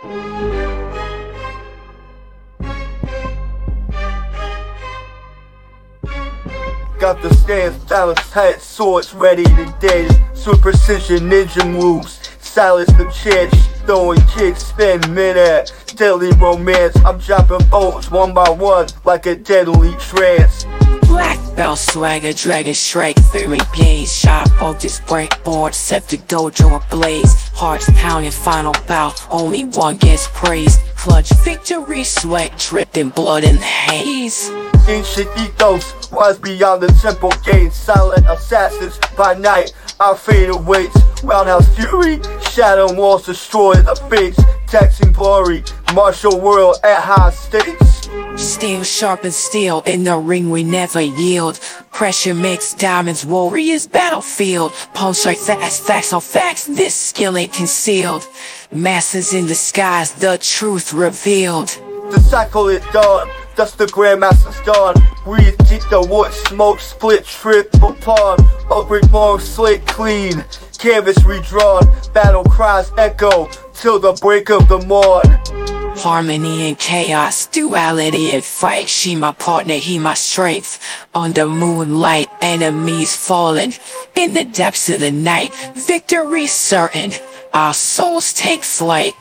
Got the stance, balance tight, swords ready to dance. Swift precision ninja moves. Silence the chance, throwing kicks, spin midair. Deadly romance, I'm dropping bolts one by one like a deadly trance. Black belt swagger, dragon strike, fury gaze, sharp focus, breakboard, septic dojo ablaze, hearts pounding, final bout, only one gets praised. Clutch victory, sweat dripping, blood the haze. Ancient ethos, rise beyond the temple gates. Silent assassins by night, our fate awaits. Roundhouse fury, shadow walls destroy the fates. Taxing glory, martial world at high stakes. Steel sharp sharpens steel, in the ring we never yield. Pressure makes diamonds warriors battlefield. Pulse like fast, facts on facts, this skill ain't concealed. Masters in disguise, the truth revealed. The cycle is done, thus the Grandmaster's gone. Breathe, keep the wood, smoke, split, trip apart. Upgrade more, slate clean, canvas redrawn. Battle cries echo till the break of the morn. Harmony and chaos, duality and fight. She my partner, he my strength. Under moonlight, enemies falling. In the depths of the night, victory certain. Our souls take flight.